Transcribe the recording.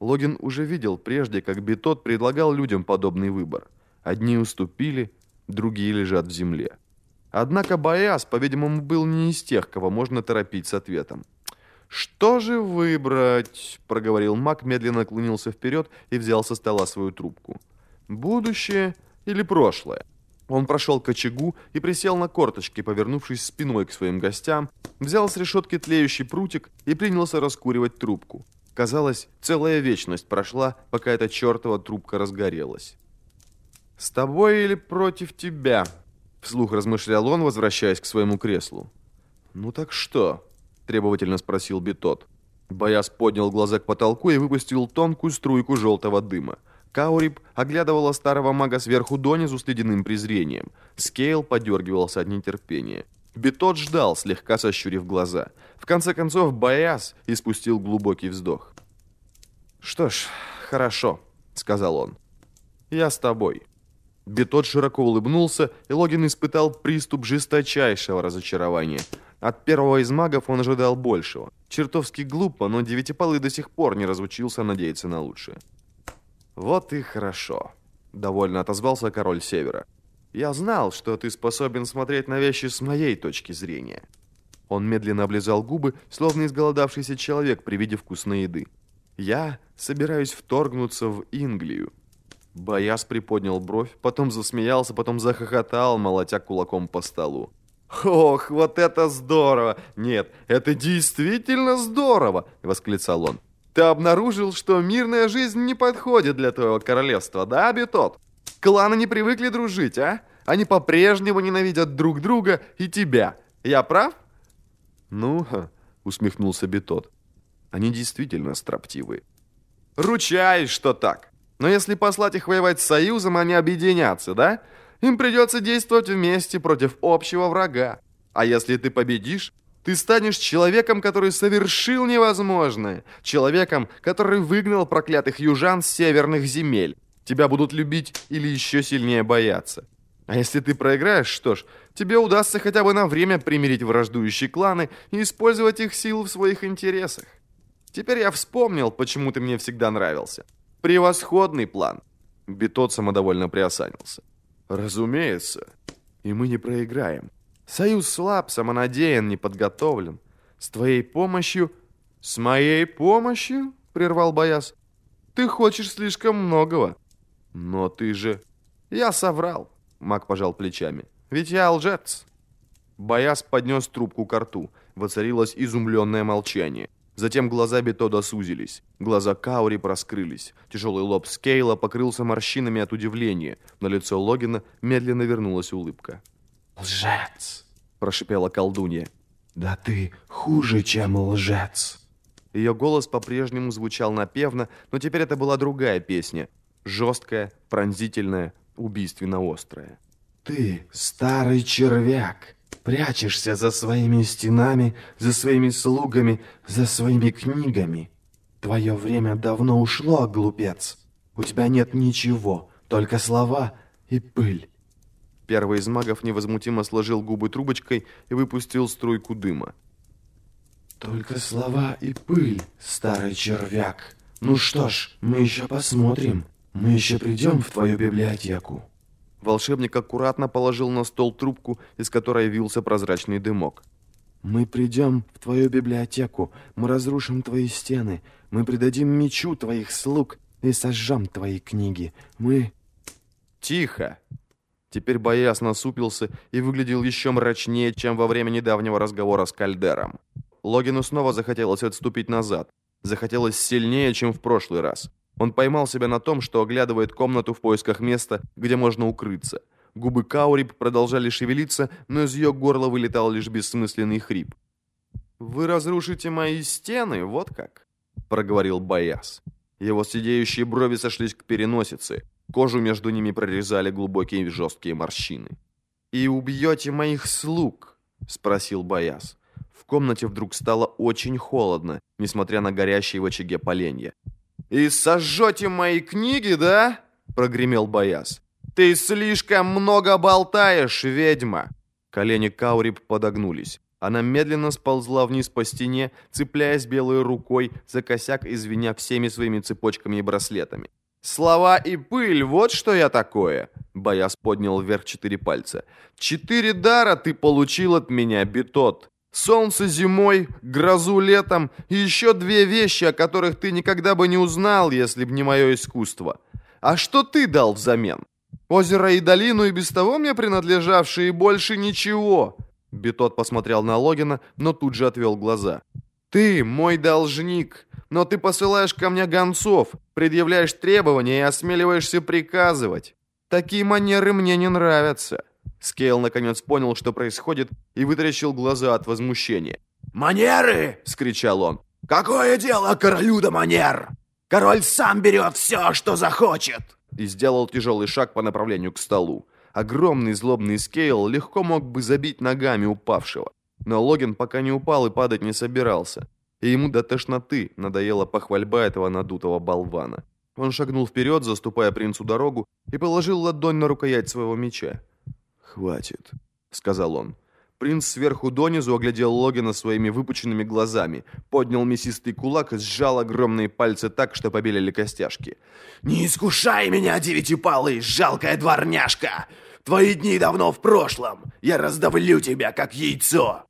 Логин уже видел прежде, как Бетот предлагал людям подобный выбор. Одни уступили, другие лежат в земле. Однако Бояс, по-видимому, был не из тех, кого можно торопить с ответом. «Что же выбрать?» – проговорил маг, медленно наклонился вперед и взял со стола свою трубку. «Будущее или прошлое?» Он прошел к очагу и присел на корточки, повернувшись спиной к своим гостям, взял с решетки тлеющий прутик и принялся раскуривать трубку. Казалось, целая вечность прошла, пока эта чертова трубка разгорелась. «С тобой или против тебя?» Вслух размышлял он, возвращаясь к своему креслу. «Ну так что?» – требовательно спросил Бетод. Байяз поднял глаза к потолку и выпустил тонкую струйку желтого дыма. Кауриб оглядывала старого мага сверху донизу с ледяным презрением. Скейл подергивался от нетерпения. Бетод ждал, слегка сощурив глаза. В конце концов, Бояс испустил глубокий вздох. «Что ж, хорошо», — сказал он. «Я с тобой». Бетот широко улыбнулся, и Логин испытал приступ жесточайшего разочарования. От первого из магов он ожидал большего. Чертовски глупо, но Девятипалый до сих пор не разучился надеяться на лучшее. «Вот и хорошо», — довольно отозвался король Севера. «Я знал, что ты способен смотреть на вещи с моей точки зрения». Он медленно облизал губы, словно изголодавшийся человек при виде вкусной еды. «Я собираюсь вторгнуться в Инглию. Бояс приподнял бровь, потом засмеялся, потом захохотал, молотя кулаком по столу. «Ох, вот это здорово! Нет, это действительно здорово!» — восклицал он. «Ты обнаружил, что мирная жизнь не подходит для твоего королевства, да, Бетот? Кланы не привыкли дружить, а? Они по-прежнему ненавидят друг друга и тебя. Я прав?» «Ну, — усмехнулся Бетот, — они действительно строптивые». «Ручаюсь, что так!» Но если послать их воевать с Союзом, они объединятся, да? Им придется действовать вместе против общего врага. А если ты победишь, ты станешь человеком, который совершил невозможное. Человеком, который выгнал проклятых южан с северных земель. Тебя будут любить или еще сильнее бояться. А если ты проиграешь, что ж, тебе удастся хотя бы на время примирить враждующие кланы и использовать их силу в своих интересах. Теперь я вспомнил, почему ты мне всегда нравился. Превосходный план. Бетот самодовольно приосанился. Разумеется. И мы не проиграем. Союз слаб, самонадеян, не подготовлен. С твоей помощью... С моей помощью? Прервал Бояс. Ты хочешь слишком многого. Но ты же... Я соврал. Маг пожал плечами. Ведь я лжец. Бояс поднес трубку к рту. Воцарилось изумленное молчание. Затем глаза Бетода сузились. Глаза Каури проскрылись. Тяжелый лоб Скейла покрылся морщинами от удивления. На лицо Логина медленно вернулась улыбка. «Лжец!» – прошипела колдунья. «Да ты хуже, чем лжец!» Ее голос по-прежнему звучал напевно, но теперь это была другая песня. Жесткая, пронзительная, убийственно острая. «Ты старый червяк!» Прячешься за своими стенами, за своими слугами, за своими книгами. Твое время давно ушло, глупец. У тебя нет ничего, только слова и пыль. Первый из магов невозмутимо сложил губы трубочкой и выпустил струйку дыма. Только слова и пыль, старый червяк. Ну что ж, мы еще посмотрим. Мы еще придем в твою библиотеку. Волшебник аккуратно положил на стол трубку, из которой вился прозрачный дымок. «Мы придем в твою библиотеку, мы разрушим твои стены, мы предадим мечу твоих слуг и сожжем твои книги. Мы...» «Тихо!» Теперь Бояс насупился и выглядел еще мрачнее, чем во время недавнего разговора с Кальдером. Логину снова захотелось отступить назад. Захотелось сильнее, чем в прошлый раз. Он поймал себя на том, что оглядывает комнату в поисках места, где можно укрыться. Губы Каурип продолжали шевелиться, но из ее горла вылетал лишь бессмысленный хрип. «Вы разрушите мои стены, вот как?» — проговорил Бояс. Его сидеющие брови сошлись к переносице. Кожу между ними прорезали глубокие жесткие морщины. «И убьете моих слуг?» — спросил Бояс. В комнате вдруг стало очень холодно, несмотря на горящие в очаге поленья. «И сожжете мои книги, да?» — прогремел Бояс. «Ты слишком много болтаешь, ведьма!» Колени Каурип подогнулись. Она медленно сползла вниз по стене, цепляясь белой рукой за косяк и звеня всеми своими цепочками и браслетами. «Слова и пыль, вот что я такое!» Бояс поднял вверх четыре пальца. «Четыре дара ты получил от меня, Бетот. Солнце зимой, грозу летом и еще две вещи, о которых ты никогда бы не узнал, если б не мое искусство. А что ты дал взамен? Озеро и долину и без того мне принадлежавшие, больше ничего!» Бетот посмотрел на Логина, но тут же отвел глаза. «Ты мой должник, но ты посылаешь ко мне гонцов, предъявляешь требования и осмеливаешься приказывать. Такие манеры мне не нравятся». Скейл наконец понял, что происходит, и вытаращил глаза от возмущения. «Манеры!» — вскричал он. «Какое дело королю до манер? Король сам берет все, что захочет!» И сделал тяжелый шаг по направлению к столу. Огромный злобный Скейл легко мог бы забить ногами упавшего. Но Логин пока не упал и падать не собирался. И ему до тошноты надоела похвальба этого надутого болвана. Он шагнул вперед, заступая принцу дорогу, и положил ладонь на рукоять своего меча. «Хватит», — сказал он. Принц сверху донизу оглядел Логина своими выпученными глазами, поднял мясистый кулак и сжал огромные пальцы так, что побелели костяшки. «Не искушай меня, девятипалый, жалкая дворняжка! Твои дни давно в прошлом! Я раздавлю тебя, как яйцо!»